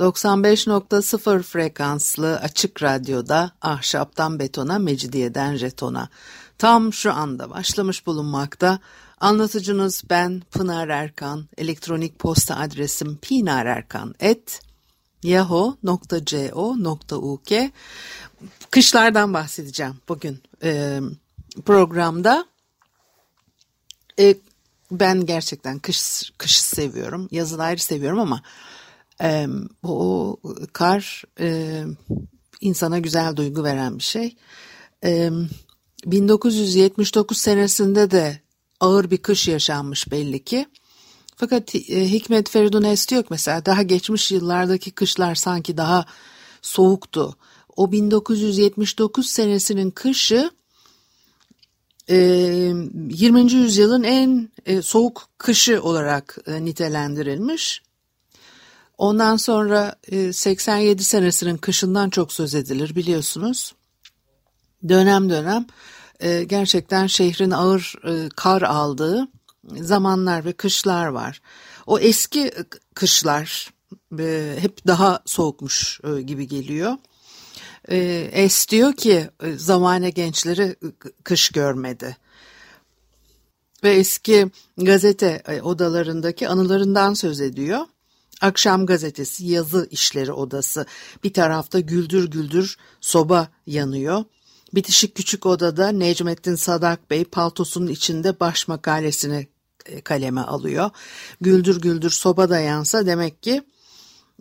95.0 frekanslı açık radyoda ahşaptan betona, mecidiyeden jetona. Tam şu anda başlamış bulunmakta. Anlatıcınız ben Pınar Erkan. Elektronik posta adresim pinarerkan.yahoo.co.uk Kışlardan bahsedeceğim bugün e, programda. E, ben gerçekten kış kış seviyorum. Yazın ayrı seviyorum ama e, o kar e, insana güzel duygu veren bir şey. E, 1979 senesinde de ağır bir kış yaşanmış belli ki. Fakat e, Hikmet Feridun Es diyor ki mesela daha geçmiş yıllardaki kışlar sanki daha soğuktu. O 1979 senesinin kışı 20. Ee, yüzyılın en e, soğuk kışı olarak e, nitelendirilmiş. Ondan sonra 87 e, senesinin kışından çok söz edilir biliyorsunuz. Dönem dönem gerçekten şehrin ağır kar aldığı zamanlar ve kışlar var. O eski kışlar hep daha soğukmuş gibi geliyor. E, es diyor ki e, zamane gençleri kış görmedi. Ve eski gazete e, odalarındaki anılarından söz ediyor. Akşam gazetesi, yazı işleri odası. Bir tarafta güldür güldür soba yanıyor. Bitişik küçük odada Necmettin Sadak Bey paltosunun içinde baş makalesini kaleme alıyor. Güldür güldür soba da yansa demek ki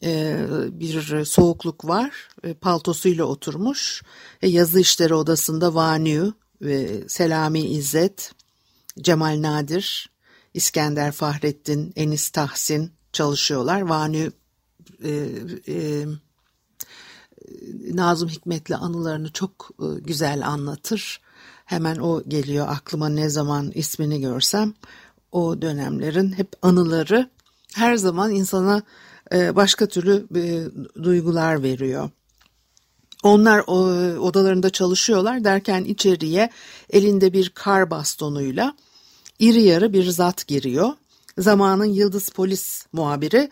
e, bir soğukluk var. E, paltosuyla oturmuş. E, yazı işleri odasında Vanü, Selami İzzet, Cemal Nadir, İskender Fahrettin, Enis Tahsin çalışıyorlar. Vanü Nazım Hikmet'le anılarını çok güzel anlatır. Hemen o geliyor aklıma ne zaman ismini görsem. O dönemlerin hep anıları her zaman insana e, başka türlü e, duygular veriyor. Onlar odalarında çalışıyorlar derken içeriye elinde bir kar bastonuyla iri yarı bir zat giriyor. Zamanın Yıldız Polis muhabiri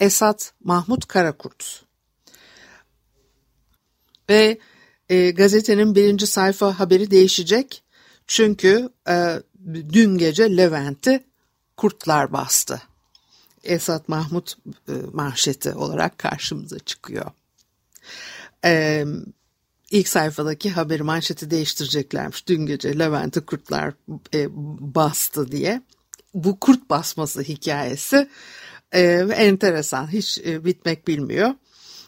Esat Mahmut Karakurt. Ve e, gazetenin birinci sayfa haberi değişecek. Çünkü e, dün gece Levent'i kurtlar bastı. Esat Mahmut e, manşeti olarak karşımıza çıkıyor. E, ilk sayfadaki haberi manşeti değiştireceklermiş. Dün gece Levent'i kurtlar e, bastı diye. Bu kurt basması hikayesi e, enteresan. Hiç e, bitmek bilmiyor.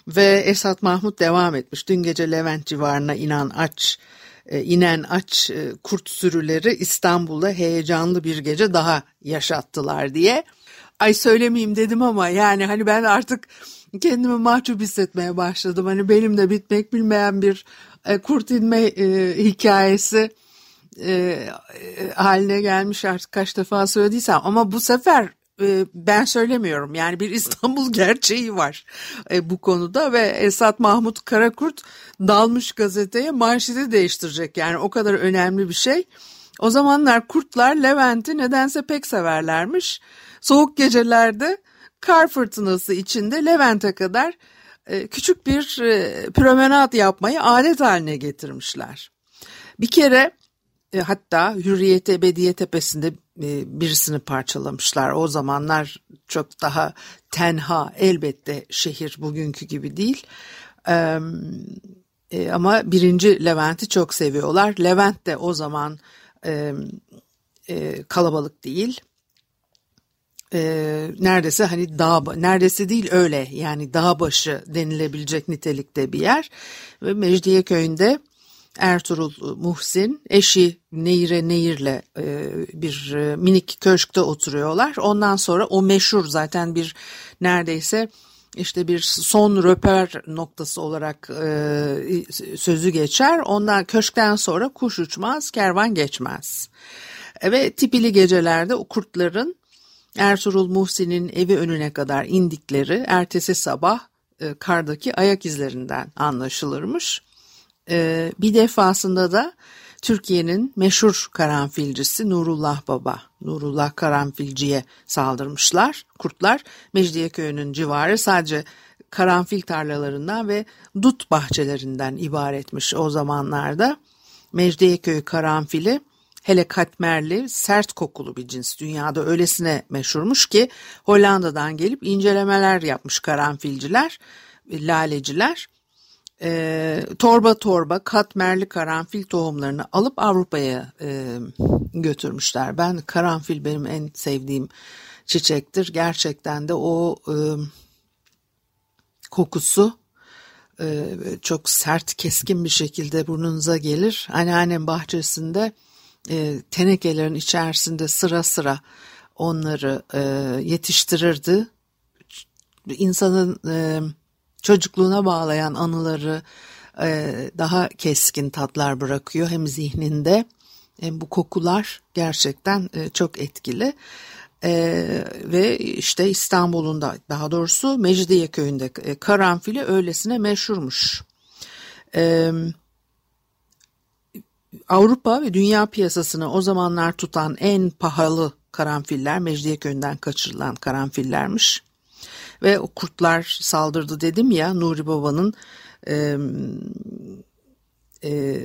Ve Esat Mahmut devam etmiş. Dün gece Levent civarına inen aç e, inen aç e, kurt sürüleri İstanbul'da heyecanlı bir gece daha yaşattılar diye ay söylemeyeyim dedim ama yani hani ben artık kendimi mahcup hissetmeye başladım. Hani benim de bitmek bilmeyen bir e, kurt inme e, hikayesi e, e, haline gelmiş artık kaç defa söylediysem ama bu sefer e, ben söylemiyorum yani bir İstanbul gerçeği var e, bu konuda ve Esat Mahmut Karakurt dalmış gazeteye manşeti değiştirecek yani o kadar önemli bir şey. O zamanlar kurtlar Levent'i nedense pek severlermiş. Soğuk gecelerde kar fırtınası içinde Levent'e kadar küçük bir promenat yapmayı adet haline getirmişler. Bir kere e, hatta Hürriyet Ebediye Tepesi'nde birisini parçalamışlar. O zamanlar çok daha tenha elbette şehir bugünkü gibi değil. ama birinci Levent'i çok seviyorlar. Levent de o zaman kalabalık değil e, neredeyse hani dağ neredeyse değil öyle yani dağ başı denilebilecek nitelikte bir yer ve Mecidiye köyünde Ertuğrul Muhsin eşi Nehire Nehir'le e, bir e, minik köşkte oturuyorlar. Ondan sonra o meşhur zaten bir neredeyse işte bir son röper noktası olarak e, sözü geçer. Ondan köşkten sonra kuş uçmaz, kervan geçmez. Ve tipili gecelerde o kurtların Ertuğrul Muhsin'in evi önüne kadar indikleri ertesi sabah e, kardaki ayak izlerinden anlaşılırmış. E, bir defasında da Türkiye'nin meşhur karanfilcisi Nurullah Baba, Nurullah Karanfilci'ye saldırmışlar. Kurtlar Mecidiyeköy'ünün civarı sadece karanfil tarlalarından ve dut bahçelerinden ibaretmiş o zamanlarda. Mecidiyeköy karanfili hele katmerli, sert kokulu bir cins. Dünyada öylesine meşhurmuş ki Hollanda'dan gelip incelemeler yapmış karanfilciler, laleciler e, torba torba katmerli karanfil tohumlarını alıp Avrupa'ya e, götürmüşler. Ben karanfil benim en sevdiğim çiçektir. Gerçekten de o e, kokusu e, çok sert keskin bir şekilde burnunuza gelir. Anneannem bahçesinde e, tenekelerin içerisinde sıra sıra onları e, yetiştirirdi. İnsanın e, çocukluğuna bağlayan anıları e, daha keskin tatlar bırakıyor hem zihninde hem bu kokular gerçekten e, çok etkili. Ee, ve işte İstanbul'un da daha doğrusu Mecidiye köyünde e, karanfili öylesine meşhurmuş. Ee, Avrupa ve dünya piyasasını o zamanlar tutan en pahalı karanfiller Mecidiye köyünden kaçırılan karanfillermiş ve o kurtlar saldırdı dedim ya Nuri Baba'nın e, e,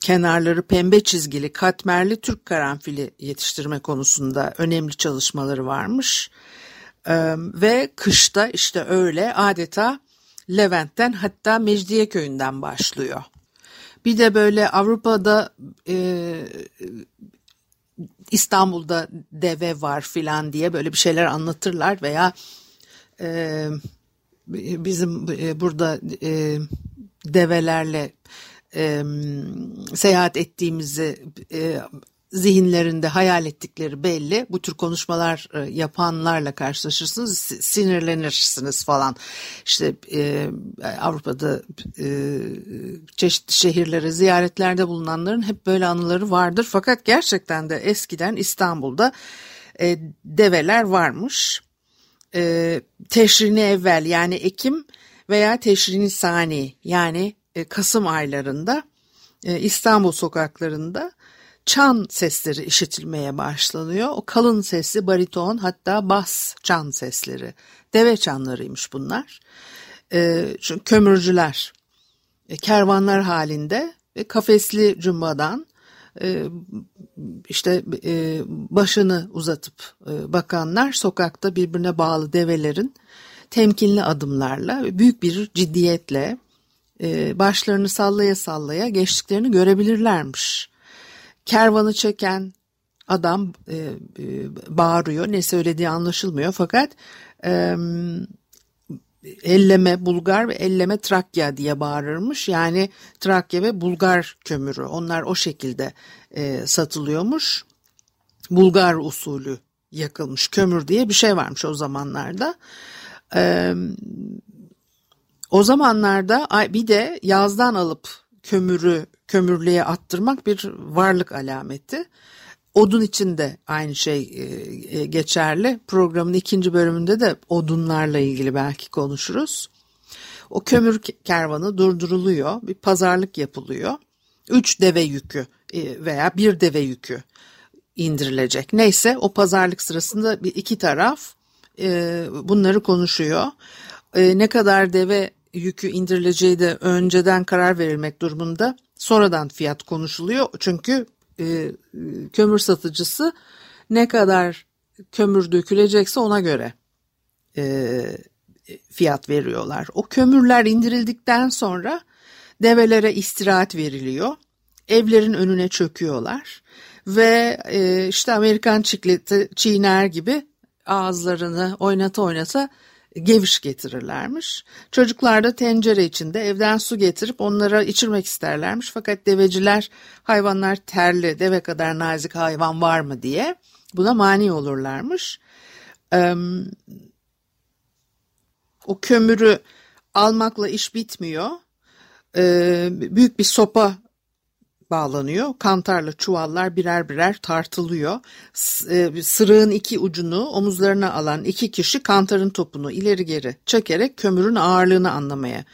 kenarları pembe çizgili katmerli Türk karanfili yetiştirme konusunda önemli çalışmaları varmış. E, ve kışta işte öyle adeta Levent'ten hatta Mecidiye köyünden başlıyor. Bir de böyle Avrupa'da e, İstanbul'da deve var filan diye böyle bir şeyler anlatırlar veya e, bizim e, burada e, develerle e, seyahat ettiğimizi e, zihinlerinde hayal ettikleri belli. Bu tür konuşmalar e, yapanlarla karşılaşırsınız, sinirlenirsiniz falan. İşte e, Avrupa'da e, çeşitli şehirlere ziyaretlerde bulunanların hep böyle anıları vardır. Fakat gerçekten de eskiden İstanbul'da e, develer varmış e, teşrini evvel yani Ekim veya teşrini sani yani e, Kasım aylarında e, İstanbul sokaklarında çan sesleri işitilmeye başlanıyor. O kalın sesli bariton hatta bas çan sesleri. Deve çanlarıymış bunlar. E, çünkü kömürcüler e, kervanlar halinde ve kafesli cumbadan e, işte e, başını uzatıp e, bakanlar sokakta birbirine bağlı develerin temkinli adımlarla büyük bir ciddiyetle başlarını sallaya sallaya geçtiklerini görebilirlermiş. Kervanı çeken adam bağırıyor ne söylediği anlaşılmıyor fakat elleme Bulgar ve elleme Trakya diye bağırırmış. Yani Trakya ve Bulgar kömürü onlar o şekilde e, satılıyormuş. Bulgar usulü yakılmış kömür diye bir şey varmış o zamanlarda. E, o zamanlarda bir de yazdan alıp kömürü kömürlüğe attırmak bir varlık alameti. Odun için de aynı şey e, e, geçerli. Programın ikinci bölümünde de odunlarla ilgili belki konuşuruz. O kömür kervanı durduruluyor, bir pazarlık yapılıyor. Üç deve yükü e, veya bir deve yükü indirilecek. Neyse o pazarlık sırasında bir iki taraf bunları konuşuyor. Ne kadar deve yükü indirileceği de önceden karar verilmek durumunda. Sonradan fiyat konuşuluyor. Çünkü e, kömür satıcısı ne kadar kömür dökülecekse ona göre e, fiyat veriyorlar. O kömürler indirildikten sonra develere istirahat veriliyor. Evlerin önüne çöküyorlar ve e, işte Amerikan çikleti çiğner gibi ağızlarını oynata oynata geviş getirirlermiş. Çocuklar da tencere içinde evden su getirip onlara içirmek isterlermiş. Fakat deveciler hayvanlar terli, deve kadar nazik hayvan var mı diye buna mani olurlarmış. O kömürü almakla iş bitmiyor. Ee, büyük bir sopa bağlanıyor. Kantarla çuvallar birer birer tartılıyor. E, sırığın iki ucunu omuzlarına alan iki kişi kantarın topunu ileri geri çekerek kömürün ağırlığını anlamaya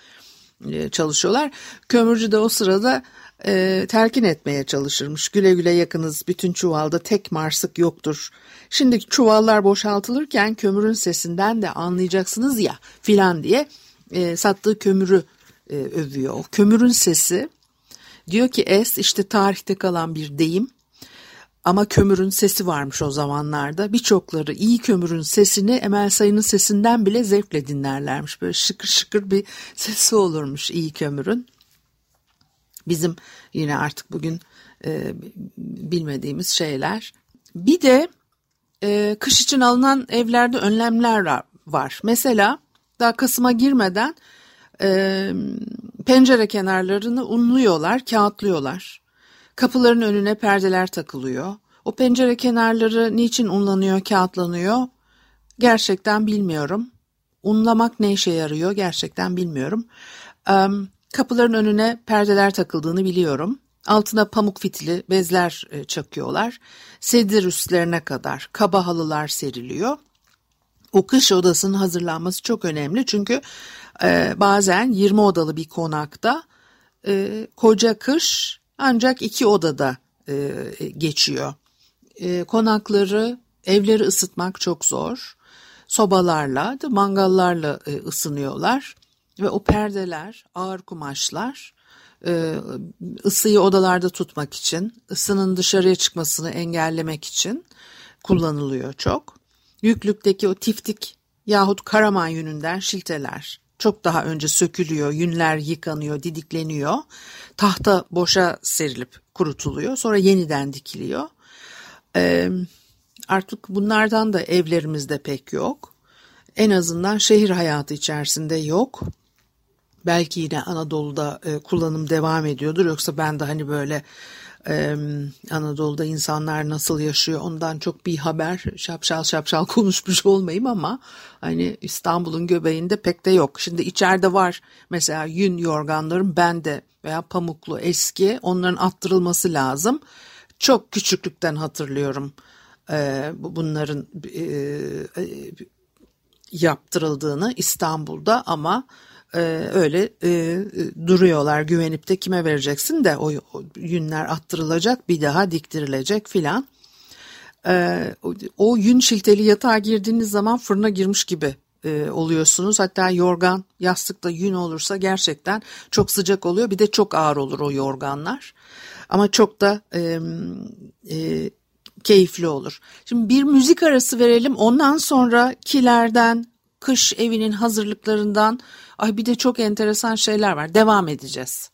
e, çalışıyorlar. Kömürcü de o sırada e, telkin etmeye çalışırmış. Güle güle yakınız bütün çuvalda tek marsık yoktur. Şimdi çuvallar boşaltılırken kömürün sesinden de anlayacaksınız ya filan diye e, sattığı kömürü e, övüyor. O kömürün sesi diyor ki es işte tarihte kalan bir deyim. Ama kömürün sesi varmış o zamanlarda. Birçokları iyi kömürün sesini Emel Sayın'ın sesinden bile zevkle dinlerlermiş. Böyle şıkır şıkır bir sesi olurmuş iyi kömürün. Bizim yine artık bugün e, bilmediğimiz şeyler. Bir de e, kış için alınan evlerde önlemler var. Mesela daha Kasım'a girmeden e, pencere kenarlarını unluyorlar, kağıtlıyorlar. Kapıların önüne perdeler takılıyor. O pencere kenarları niçin unlanıyor, kağıtlanıyor? Gerçekten bilmiyorum. Unlamak ne işe yarıyor gerçekten bilmiyorum. Kapıların önüne perdeler takıldığını biliyorum. Altına pamuk fitili bezler e, çakıyorlar. Sedir üstlerine kadar kaba halılar seriliyor. O kış odasının hazırlanması çok önemli çünkü e, bazen 20 odalı bir konakta e, koca kış ancak iki odada e, geçiyor. E, konakları, evleri ısıtmak çok zor. Sobalarla, mangallarla e, ısınıyorlar ve o perdeler, ağır kumaşlar e, ısıyı odalarda tutmak için, ısının dışarıya çıkmasını engellemek için kullanılıyor çok. Yüklükteki o tiftik yahut karaman yününden şilteler çok daha önce sökülüyor, yünler yıkanıyor, didikleniyor. Tahta boşa serilip kurutuluyor. Sonra yeniden dikiliyor. Ee, artık bunlardan da evlerimizde pek yok. En azından şehir hayatı içerisinde yok. Belki yine Anadolu'da e, kullanım devam ediyordur. Yoksa ben de hani böyle Anadolu'da insanlar nasıl yaşıyor ondan çok bir haber şapşal şapşal konuşmuş olmayayım ama hani İstanbul'un göbeğinde pek de yok. Şimdi içeride var mesela yün yorganların bende veya pamuklu eski onların attırılması lazım. Çok küçüklükten hatırlıyorum e, bunların e, e, yaptırıldığını İstanbul'da ama e, öyle e, duruyorlar güvenip de kime vereceksin de o, o yünler attırılacak bir daha diktirilecek filan. E, o, o yün şilteli yatağa girdiğiniz zaman fırına girmiş gibi e, oluyorsunuz. Hatta yorgan yastıkta yün olursa gerçekten çok sıcak oluyor. Bir de çok ağır olur o yorganlar. Ama çok da e, e, keyifli olur. Şimdi bir müzik arası verelim. Ondan sonra kilerden, kış evinin hazırlıklarından Ay bir de çok enteresan şeyler var. Devam edeceğiz.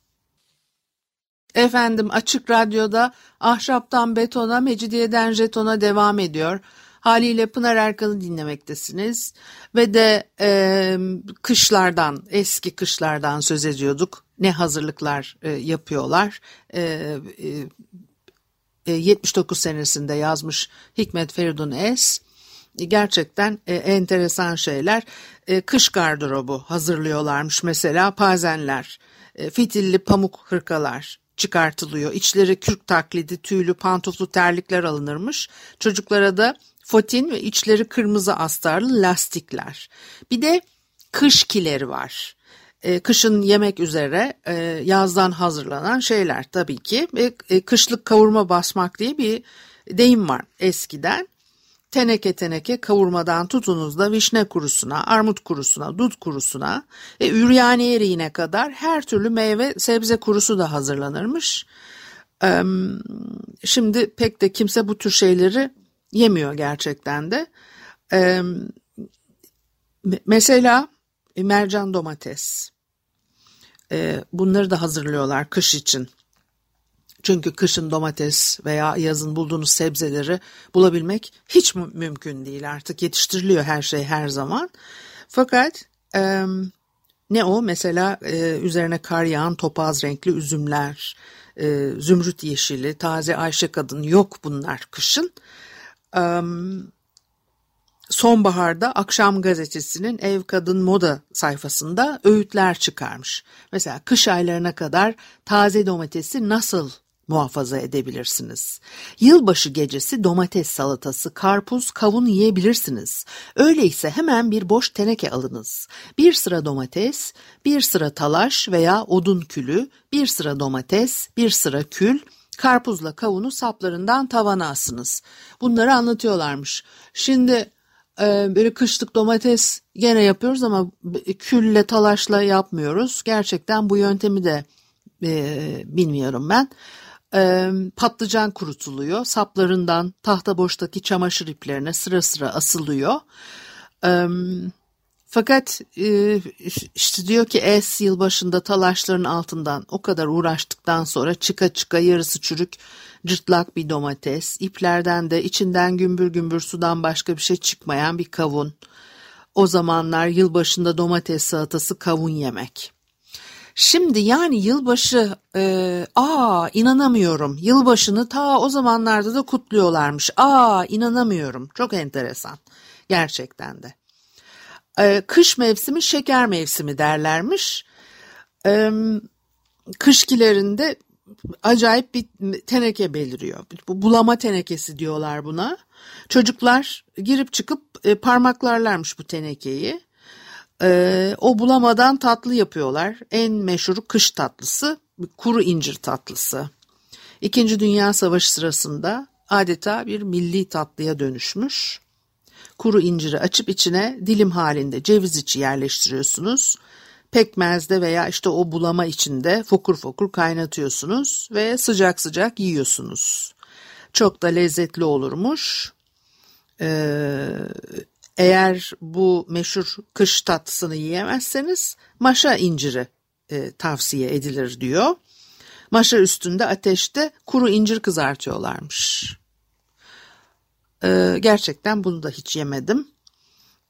Efendim Açık Radyo'da Ahşaptan Betona, Mecidiyeden Jeton'a devam ediyor. Haliyle Pınar Erkan'ı dinlemektesiniz. Ve de e, kışlardan, eski kışlardan söz ediyorduk. Ne hazırlıklar e, yapıyorlar. E, e, 79 senesinde yazmış Hikmet Feridun Es gerçekten e, enteresan şeyler. E, kış gardırobu hazırlıyorlarmış mesela pazenler, e, fitilli pamuk hırkalar çıkartılıyor. İçleri kürk taklidi tüylü pantoflu terlikler alınırmış. Çocuklara da fotin ve içleri kırmızı astarlı lastikler. Bir de kış kileri var. E, kışın yemek üzere e, yazdan hazırlanan şeyler tabii ki. Ve e, kışlık kavurma basmak diye bir deyim var eskiden. Teneke teneke kavurmadan tutunuz da vişne kurusuna, armut kurusuna, dut kurusuna ve üryani eriğine kadar her türlü meyve sebze kurusu da hazırlanırmış. Şimdi pek de kimse bu tür şeyleri yemiyor gerçekten de. Mesela e, mercan domates. Bunları da hazırlıyorlar kış için. Çünkü kışın domates veya yazın bulduğunuz sebzeleri bulabilmek hiç mümkün değil artık yetiştiriliyor her şey her zaman. Fakat e, ne o mesela e, üzerine kar yağan topaz renkli üzümler, e, zümrüt yeşili, taze ayşe kadın yok bunlar kışın. E, sonbaharda Akşam Gazetesi'nin Ev Kadın Moda sayfasında öğütler çıkarmış. Mesela kış aylarına kadar taze domatesi nasıl muhafaza edebilirsiniz. Yılbaşı gecesi domates salatası, karpuz, kavun yiyebilirsiniz. Öyleyse hemen bir boş teneke alınız. Bir sıra domates, bir sıra talaş veya odun külü, bir sıra domates, bir sıra kül, karpuzla kavunu saplarından tavana asınız. Bunları anlatıyorlarmış. Şimdi e, böyle kışlık domates gene yapıyoruz ama külle talaşla yapmıyoruz. Gerçekten bu yöntemi de e, bilmiyorum ben e, patlıcan kurutuluyor. Saplarından tahta boştaki çamaşır iplerine sıra sıra asılıyor. E, fakat e, işte diyor ki es yılbaşında talaşların altından o kadar uğraştıktan sonra çıka çıka yarısı çürük cırtlak bir domates, iplerden de içinden gümbür gümbür sudan başka bir şey çıkmayan bir kavun. O zamanlar yılbaşında domates salatası kavun yemek. Şimdi yani yılbaşı e, aa inanamıyorum. Yılbaşını ta o zamanlarda da kutluyorlarmış. Aa inanamıyorum. Çok enteresan. Gerçekten de. E, kış mevsimi şeker mevsimi derlermiş. E, kışkilerinde acayip bir teneke beliriyor. Bu bulama tenekesi diyorlar buna. Çocuklar girip çıkıp e, parmaklarlarmış bu tenekeyi. Ee, o bulamadan tatlı yapıyorlar. En meşhur kış tatlısı kuru incir tatlısı. İkinci Dünya Savaşı sırasında adeta bir milli tatlıya dönüşmüş. Kuru inciri açıp içine dilim halinde ceviz içi yerleştiriyorsunuz. Pekmezde veya işte o bulama içinde fokur fokur kaynatıyorsunuz ve sıcak sıcak yiyorsunuz. Çok da lezzetli olurmuş. Ee, eğer bu meşhur kış tatlısını yiyemezseniz maşa inciri e, tavsiye edilir diyor. Maşa üstünde ateşte kuru incir kızartıyorlarmış. E, gerçekten bunu da hiç yemedim.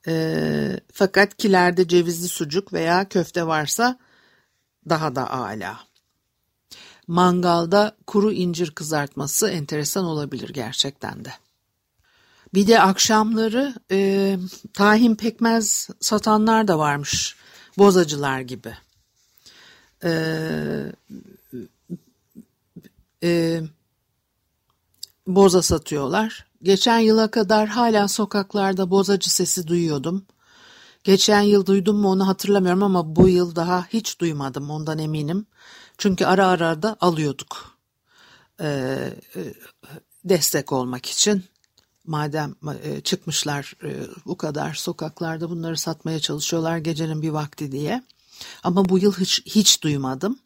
E, fakat kilerde cevizli sucuk veya köfte varsa daha da âlâ. Mangalda kuru incir kızartması enteresan olabilir gerçekten de. Bir de akşamları e, tahin pekmez satanlar da varmış. Bozacılar gibi. E, e, boza satıyorlar. Geçen yıla kadar hala sokaklarda bozacı sesi duyuyordum. Geçen yıl duydum mu onu hatırlamıyorum ama bu yıl daha hiç duymadım ondan eminim. Çünkü ara ara da alıyorduk. Ee, destek olmak için madem e, çıkmışlar e, bu kadar sokaklarda bunları satmaya çalışıyorlar gecenin bir vakti diye. Ama bu yıl hiç, hiç duymadım.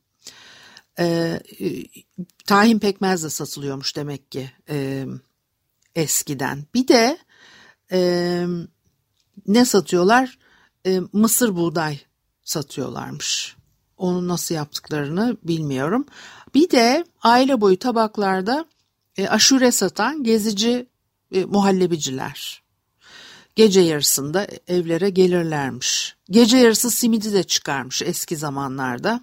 E, e, tahin pekmez de satılıyormuş demek ki e, eskiden. Bir de e, ne satıyorlar? E, mısır buğday satıyorlarmış. Onu nasıl yaptıklarını bilmiyorum. Bir de aile boyu tabaklarda e, aşure satan gezici e, muhallebiciler. Gece yarısında evlere gelirlermiş. Gece yarısı simidi de çıkarmış eski zamanlarda.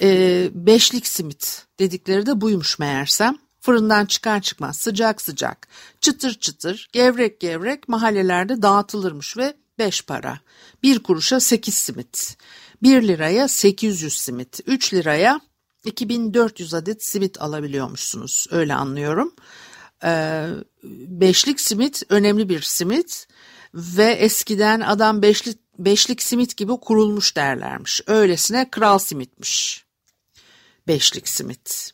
E, beşlik simit dedikleri de buymuş meğersem. Fırından çıkar çıkmaz sıcak sıcak, çıtır çıtır, gevrek gevrek mahallelerde dağıtılırmış ve beş para. Bir kuruşa sekiz simit, bir liraya sekiz yüz simit, üç liraya 2400 adet simit alabiliyormuşsunuz öyle anlıyorum. Ee, beşlik simit önemli bir simit ve eskiden adam beşlik, beşlik simit gibi kurulmuş derlermiş. Öylesine kral simitmiş. Beşlik simit.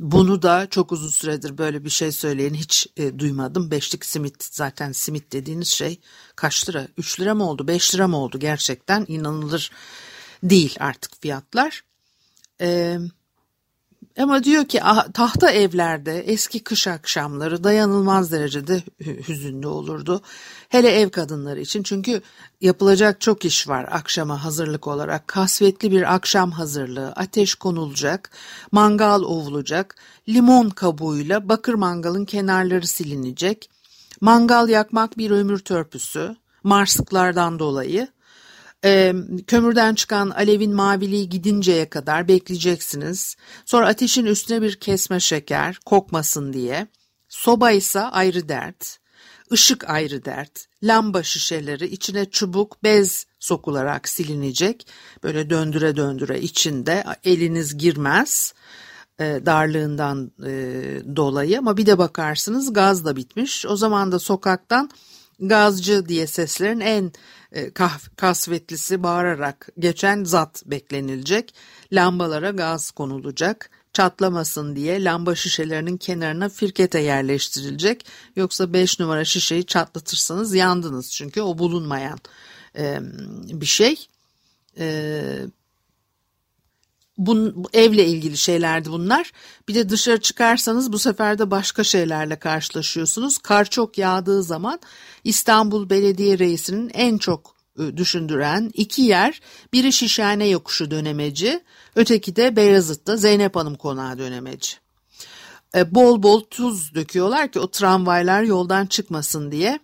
Bunu da çok uzun süredir böyle bir şey söyleyen hiç e, duymadım. Beşlik simit zaten simit dediğiniz şey kaç lira? Üç lira mı oldu? Beş lira mı oldu? Gerçekten inanılır değil artık fiyatlar. Eee ama diyor ki ah, tahta evlerde eski kış akşamları dayanılmaz derecede hüzünlü olurdu. Hele ev kadınları için çünkü yapılacak çok iş var akşama hazırlık olarak. Kasvetli bir akşam hazırlığı, ateş konulacak, mangal ovulacak, limon kabuğuyla bakır mangalın kenarları silinecek. Mangal yakmak bir ömür törpüsü, marsıklardan dolayı e, kömürden çıkan alevin maviliği gidinceye kadar bekleyeceksiniz. Sonra ateşin üstüne bir kesme şeker kokmasın diye. Soba ise ayrı dert. Işık ayrı dert. Lamba şişeleri içine çubuk, bez sokularak silinecek. Böyle döndüre döndüre içinde eliniz girmez e, darlığından e, dolayı ama bir de bakarsınız gaz da bitmiş. O zaman da sokaktan gazcı diye seslerin en e, kasvetlisi bağırarak geçen zat beklenilecek. Lambalara gaz konulacak çatlamasın diye lamba şişelerinin kenarına firkete yerleştirilecek. Yoksa 5 numara şişeyi çatlatırsanız yandınız çünkü o bulunmayan e, bir şey. Bun, evle ilgili şeylerdi bunlar. Bir de dışarı çıkarsanız bu sefer de başka şeylerle karşılaşıyorsunuz. Kar çok yağdığı zaman İstanbul Belediye Reisi'nin en çok e, düşündüren iki yer biri Şişhane Yokuşu dönemeci öteki de Beyazıt'ta Zeynep Hanım Konağı dönemeci. E, bol bol tuz döküyorlar ki o tramvaylar yoldan çıkmasın diye.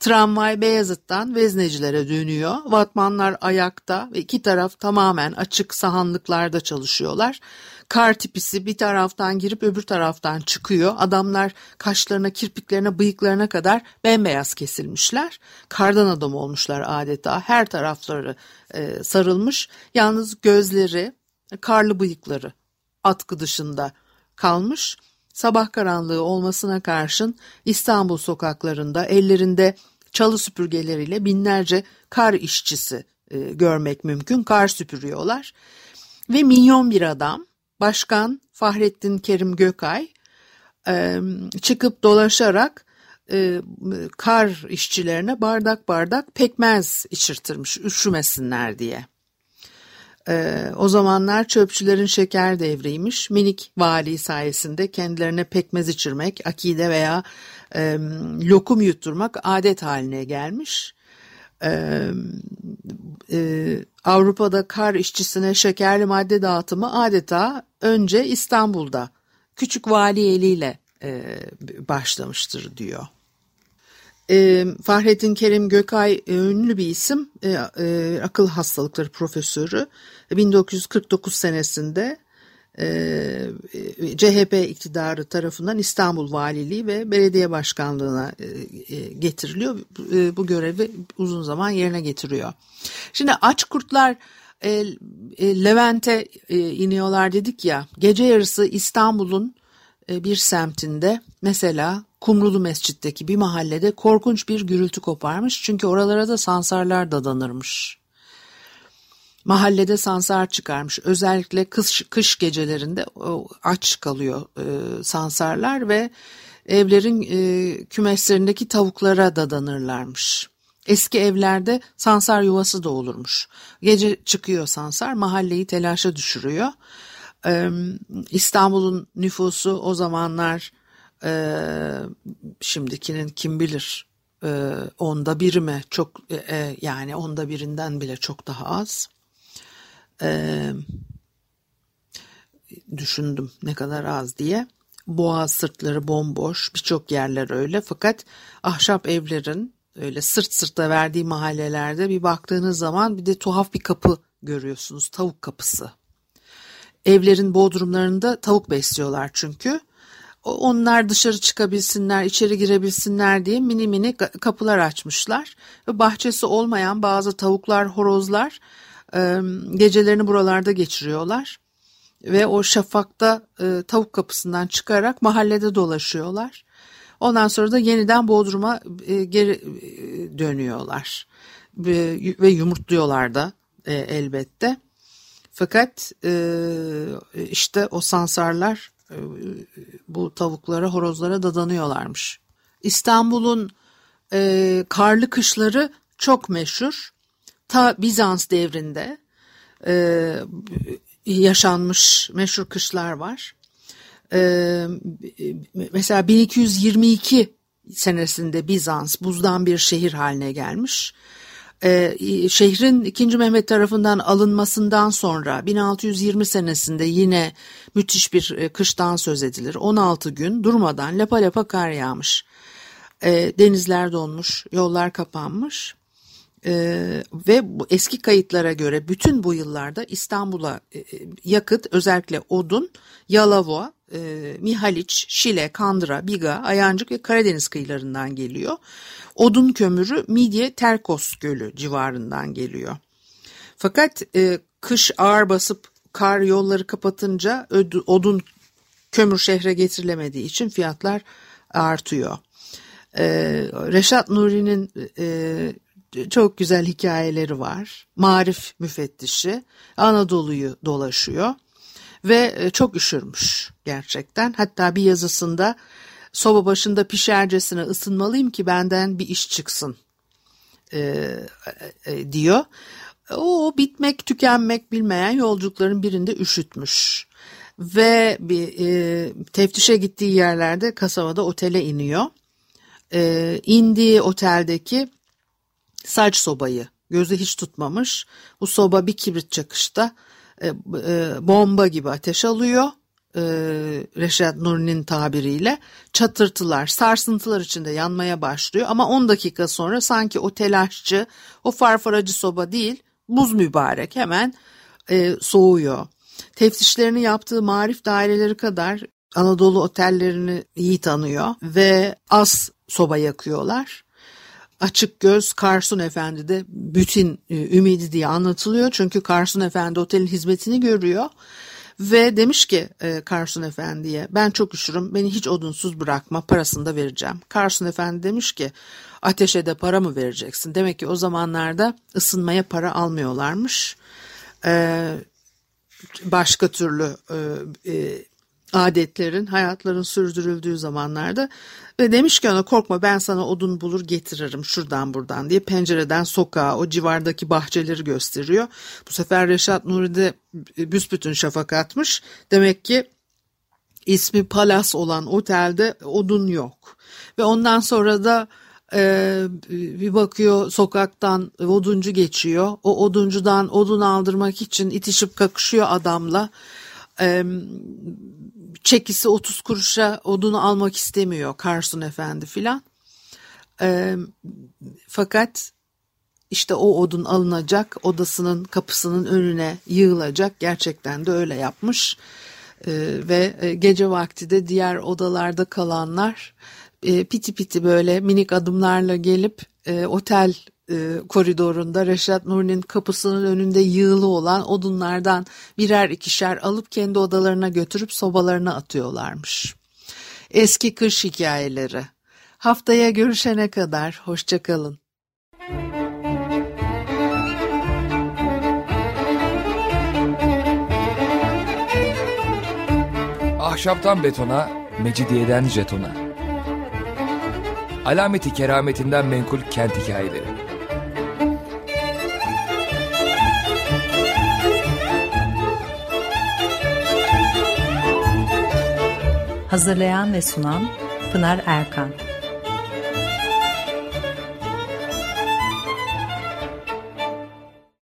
Tramvay Beyazıt'tan Veznecilere dönüyor. Vatmanlar ayakta ve iki taraf tamamen açık sahanlıklarda çalışıyorlar. Kar tipisi bir taraftan girip öbür taraftan çıkıyor. Adamlar kaşlarına, kirpiklerine, bıyıklarına kadar bembeyaz kesilmişler. Kardan adam olmuşlar adeta. Her tarafları e, sarılmış. Yalnız gözleri, karlı bıyıkları atkı dışında kalmış. Sabah karanlığı olmasına karşın İstanbul sokaklarında ellerinde çalı süpürgeleriyle binlerce kar işçisi e, görmek mümkün. Kar süpürüyorlar. Ve milyon bir adam Başkan Fahrettin Kerim Gökay e, çıkıp dolaşarak e, kar işçilerine bardak bardak pekmez içirtirmiş üşümesinler diye. E, o zamanlar çöpçülerin şeker devriymiş. Minik vali sayesinde kendilerine pekmez içirmek, akide veya e, lokum yutturmak adet haline gelmiş. E, e, Avrupa'da kar işçisine şekerli madde dağıtımı adeta önce İstanbul'da küçük vali eliyle e, başlamıştır diyor. E, Fahrettin Kerim Gökay e, ünlü bir isim, e, e, akıl hastalıkları profesörü. 1949 senesinde e, CHP iktidarı tarafından İstanbul Valiliği ve Belediye Başkanlığı'na e, e, getiriliyor. E, bu görevi uzun zaman yerine getiriyor. Şimdi aç kurtlar e, e, Levent'e e, iniyorlar dedik ya. Gece yarısı İstanbul'un e, bir semtinde mesela Kumrulu Mescid'deki bir mahallede korkunç bir gürültü koparmış. Çünkü oralara da sansarlar dadanırmış. Mahallede sansar çıkarmış. Özellikle kış, kış gecelerinde aç kalıyor e, sansarlar ve evlerin e, kümeslerindeki tavuklara dadanırlarmış. Eski evlerde sansar yuvası da olurmuş. Gece çıkıyor sansar mahalleyi telaşa düşürüyor. İstanbul'un nüfusu o zamanlar e, şimdikinin kim bilir e, onda biri mi çok e, e yani onda birinden bile çok daha az. E, düşündüm ne kadar az diye. Boğaz sırtları bomboş birçok yerler öyle fakat ahşap evlerin öyle sırt sırta verdiği mahallelerde bir baktığınız zaman bir de tuhaf bir kapı görüyorsunuz. Tavuk kapısı. Evlerin bodrumlarında tavuk besliyorlar çünkü. Onlar dışarı çıkabilsinler, içeri girebilsinler diye mini mini kapılar açmışlar. Ve bahçesi olmayan bazı tavuklar, horozlar gecelerini buralarda geçiriyorlar. Ve o şafakta tavuk kapısından çıkarak mahallede dolaşıyorlar. Ondan sonra da yeniden Bodrum'a e, geri e, dönüyorlar ve, ve yumurtluyorlar da e, elbette. Fakat işte o sansarlar bu tavuklara, horozlara dadanıyorlarmış. İstanbul'un karlı kışları çok meşhur. Ta Bizans devrinde yaşanmış meşhur kışlar var e, mesela 1222 senesinde Bizans buzdan bir şehir haline gelmiş. Ee, şehrin 2. Mehmet tarafından alınmasından sonra 1620 senesinde yine müthiş bir e, kıştan söz edilir. 16 gün durmadan lapa lapa kar yağmış. Ee, denizler donmuş, yollar kapanmış. Ee, ve bu eski kayıtlara göre bütün bu yıllarda İstanbul'a e, yakıt özellikle odun, Yalova, e, Mihaliç, Şile, Kandıra, Biga, Ayancık ve Karadeniz kıyılarından geliyor. Odun kömürü Midye, Terkos Gölü civarından geliyor. Fakat e, kış ağır basıp kar yolları kapatınca öd- odun kömür şehre getirilemediği için fiyatlar artıyor. Ee, Reşat Nuri'nin e, çok güzel hikayeleri var. Marif müfettişi Anadolu'yu dolaşıyor ve e, çok üşürmüş gerçekten. Hatta bir yazısında soba başında pişercesine ısınmalıyım ki benden bir iş çıksın e, e, diyor. O bitmek tükenmek bilmeyen yolculukların birinde üşütmüş ve bir e, teftişe gittiği yerlerde kasabada otele iniyor. E, indiği oteldeki saç sobayı gözü hiç tutmamış. Bu soba bir kibrit çakışta e, e, bomba gibi ateş alıyor. E, Reşat Nuri'nin tabiriyle çatırtılar, sarsıntılar içinde yanmaya başlıyor. Ama 10 dakika sonra sanki o telaşçı, o farfaracı soba değil, buz mübarek hemen e, soğuyor. Teftişlerini yaptığı marif daireleri kadar Anadolu otellerini iyi tanıyor ve az soba yakıyorlar. Açık Göz Karsun Efendi de bütün e, ümidi diye anlatılıyor. Çünkü Karsun Efendi otelin hizmetini görüyor. Ve demiş ki e, Karsun Efendi'ye ben çok üşürüm beni hiç odunsuz bırakma parasını da vereceğim. Karsun Efendi demiş ki ateşe de para mı vereceksin? Demek ki o zamanlarda ısınmaya para almıyorlarmış. E, başka türlü e, e, adetlerin, hayatların sürdürüldüğü zamanlarda ve demiş ki ona korkma ben sana odun bulur getiririm şuradan buradan diye pencereden sokağa o civardaki bahçeleri gösteriyor. Bu sefer Reşat Nuri de büsbütün şafak atmış. Demek ki ismi Palas olan otelde odun yok. Ve ondan sonra da e, bir bakıyor sokaktan oduncu geçiyor. O oduncudan odun aldırmak için itişip kakışıyor adamla. E, çekisi 30 kuruşa odunu almak istemiyor Carson Efendi filan. E, fakat işte o odun alınacak odasının kapısının önüne yığılacak gerçekten de öyle yapmış. E, ve gece vakti de diğer odalarda kalanlar e, piti piti böyle minik adımlarla gelip e, otel e, koridorunda Reşat Nuri'nin kapısının önünde yığılı olan odunlardan birer ikişer alıp kendi odalarına götürüp sobalarına atıyorlarmış. Eski kış hikayeleri. Haftaya görüşene kadar hoşçakalın. Ahşaptan betona, mecidiyeden jetona. Alameti kerametinden menkul kent hikayeleri. Hazırlayan ve sunan Pınar Erkan